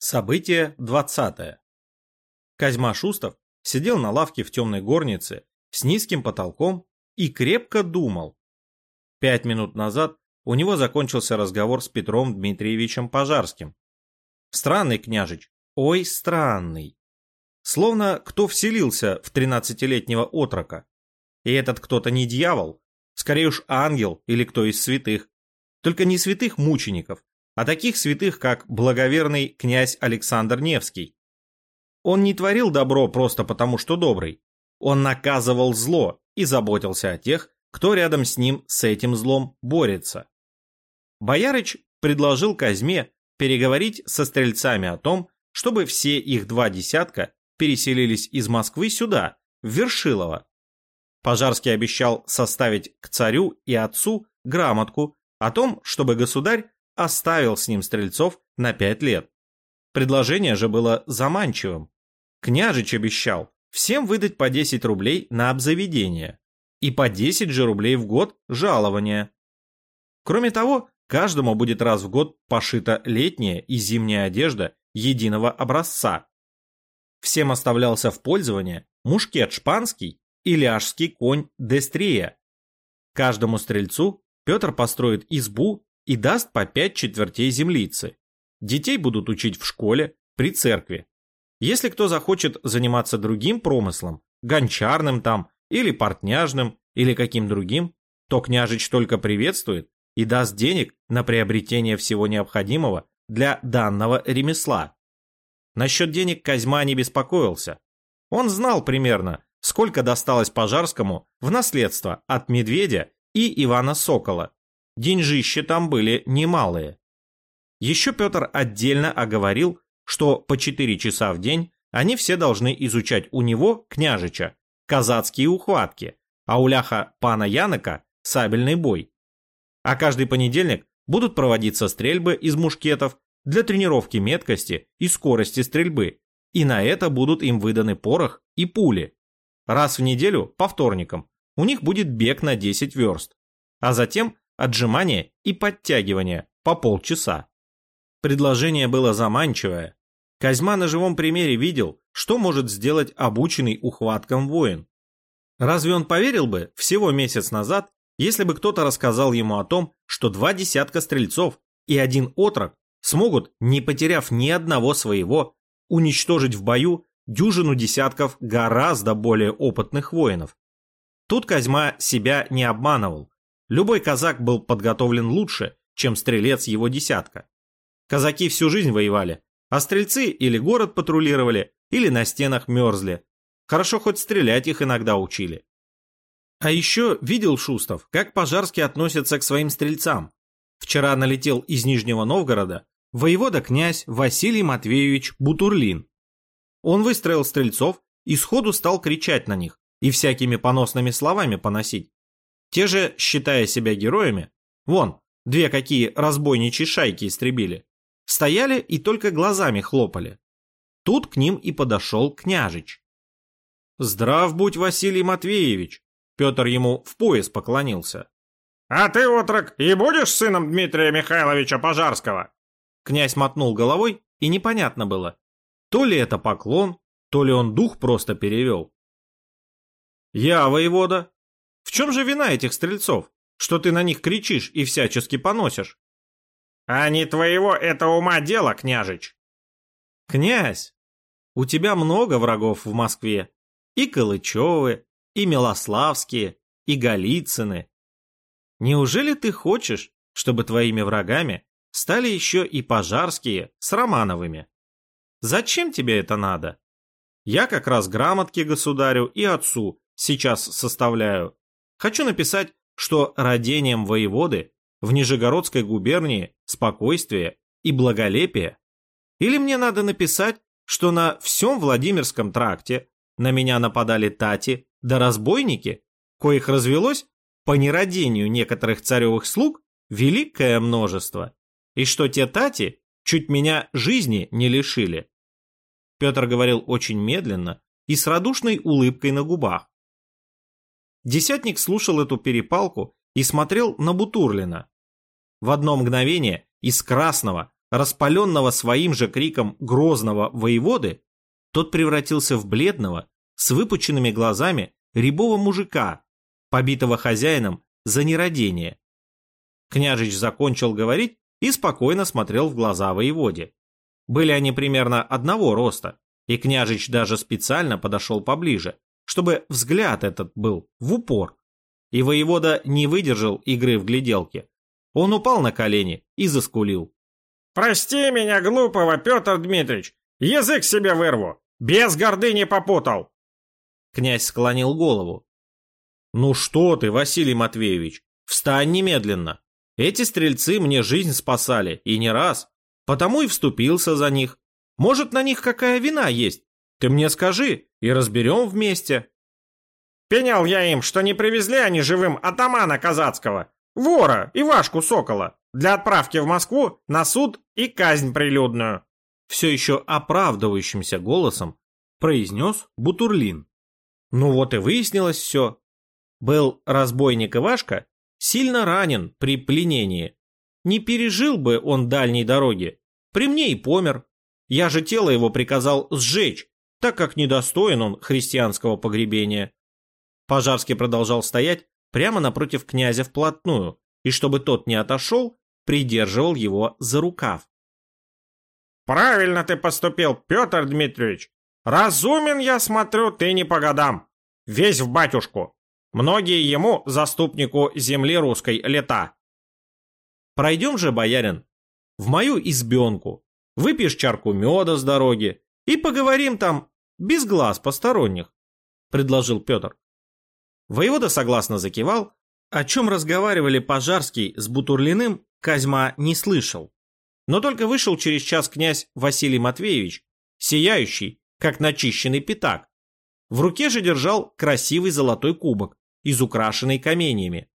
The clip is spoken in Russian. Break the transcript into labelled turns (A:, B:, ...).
A: Событие 20. Козьма Шустов сидел на лавке в темной горнице с низким потолком и крепко думал. Пять минут назад у него закончился разговор с Петром Дмитриевичем Пожарским. Странный княжич, ой, странный. Словно кто вселился в тринадцатилетнего отрока. И этот кто-то не дьявол, скорее уж ангел или кто из святых. Только не святых мучеников, а таких святых, как благоверный князь Александр Невский. Он не творил добро просто потому, что добрый. Он наказывал зло и заботился о тех, кто рядом с ним с этим злом борется. Боярыч предложил Казьме переговорить со стрельцами о том, чтобы все их два десятка переселились из Москвы сюда, в Вершилово. Пожарский обещал составить к царю и отцу грамотку о том, чтобы государь оставил с ним стрельцов на пять лет. Предложение же было заманчивым. Княжич обещал всем выдать по 10 рублей на обзаведение и по 10 же рублей в год жалования. Кроме того, каждому будет раз в год пошита летняя и зимняя одежда единого образца. Всем оставлялся в пользование мушкет шпанский и ляжский конь Дестрия. Каждому стрельцу Петр построит избу и даст по пять четвертей землицы. Детей будут учить в школе, при церкви. Если кто захочет заниматься другим промыслом, гончарным там, или портняжным, или каким другим, то княжич только приветствует и даст денег на приобретение всего необходимого для данного ремесла. Насчет денег Козьма не беспокоился. Он знал примерно, сколько досталось Пожарскому в наследство от Медведя и Ивана Сокола, деньжища там были немалые. Еще Петр отдельно оговорил, что по 4 часа в день они все должны изучать у него, княжича, казацкие ухватки, а у ляха пана Янока – сабельный бой. А каждый понедельник будут проводиться стрельбы из мушкетов для тренировки меткости и скорости стрельбы, и на это будут им выданы порох и пули. Раз в неделю, по вторникам, у них будет бег на 10 верст, а затем отжимания и подтягивания по полчаса. Предложение было заманчивое. Козьма на живом примере видел, что может сделать обученный ухваткам воин. Разве он поверил бы всего месяц назад, если бы кто-то рассказал ему о том, что два десятка стрельцов и один отрок смогут, не потеряв ни одного своего, уничтожить в бою дюжину десятков гораздо более опытных воинов. Тут Козьма себя не обманывал. Любой казак был подготовлен лучше, чем стрелец его десятка. Казаки всю жизнь воевали, а стрельцы или город патрулировали, или на стенах мерзли. Хорошо хоть стрелять их иногда учили. А еще видел Шустов, как Пожарский относится к своим стрельцам. Вчера налетел из Нижнего Новгорода воевода-князь Василий Матвеевич Бутурлин. Он выстроил стрельцов и сходу стал кричать на них и всякими поносными словами поносить. Те же, считая себя героями, вон, две какие разбойничьи шайки истребили, стояли и только глазами хлопали. Тут к ним и подошел княжич. «Здрав будь, Василий Матвеевич!» Петр ему в пояс поклонился.
B: «А ты, отрок, и будешь сыном Дмитрия Михайловича Пожарского?»
A: Князь мотнул головой, и непонятно было, то ли это поклон, то ли он дух просто перевел. «Я воевода», в чем же вина этих стрельцов, что ты на них кричишь и всячески поносишь?
B: А не твоего это ума дело, княжич.
A: Князь, у тебя много врагов в Москве. И Калычевы, и Милославские, и Голицыны. Неужели ты хочешь, чтобы твоими врагами стали еще и Пожарские с Романовыми? Зачем тебе это надо? Я как раз грамотки государю и отцу сейчас составляю, Хочу написать, что родением воеводы в Нижегородской губернии спокойствие и благолепие. Или мне надо написать, что на всем Владимирском тракте на меня нападали тати да разбойники, коих развелось по нерадению некоторых царевых слуг великое множество, и что те тати чуть меня жизни не лишили. Петр говорил очень медленно и с радушной улыбкой на губах. Десятник слушал эту перепалку и смотрел на Бутурлина. В одно мгновение из красного, распаленного своим же криком грозного воеводы, тот превратился в бледного, с выпученными глазами, рябого мужика, побитого хозяином за нерадение. Княжич закончил говорить и спокойно смотрел в глаза воеводе. Были они примерно одного роста, и княжич даже специально подошел поближе, чтобы взгляд этот был в упор. И воевода не выдержал игры в гляделке. Он упал на колени и заскулил.
B: «Прости меня, глупого, Петр Дмитриевич, язык себе вырву, без гордыни попутал!»
A: Князь склонил голову. «Ну что ты, Василий Матвеевич, встань немедленно. Эти стрельцы мне жизнь спасали, и не раз. Потому и вступился за них. Может, на них какая вина есть? Ты мне скажи, и разберем вместе».
B: «Пенял я им, что не привезли они живым атамана казацкого, вора Ивашку Сокола, для отправки в Москву на суд и казнь прилюдную».
A: Все еще оправдывающимся голосом произнес Бутурлин. Ну вот и выяснилось все. Был разбойник Ивашка сильно ранен при пленении. Не пережил бы он дальней дороги. При мне и помер. Я же тело его приказал сжечь, так как недостоин он христианского погребения. Пожарский продолжал стоять прямо напротив князя вплотную, и чтобы тот не отошел, придерживал его за рукав.
B: «Правильно ты поступил, Петр Дмитриевич. Разумен, я смотрю, ты не по годам. Весь в батюшку. Многие ему, заступнику земли русской, лета.
A: Пройдем же, боярин, в мою избенку, выпьешь чарку меда с дороги и поговорим там без глаз посторонних, предложил Петр. Воевода согласно закивал, о чем разговаривали Пожарский с Бутурлиным, Козьма не слышал. Но только вышел через час князь Василий Матвеевич, сияющий, как начищенный пятак. В руке же держал красивый золотой кубок, изукрашенный каменьями.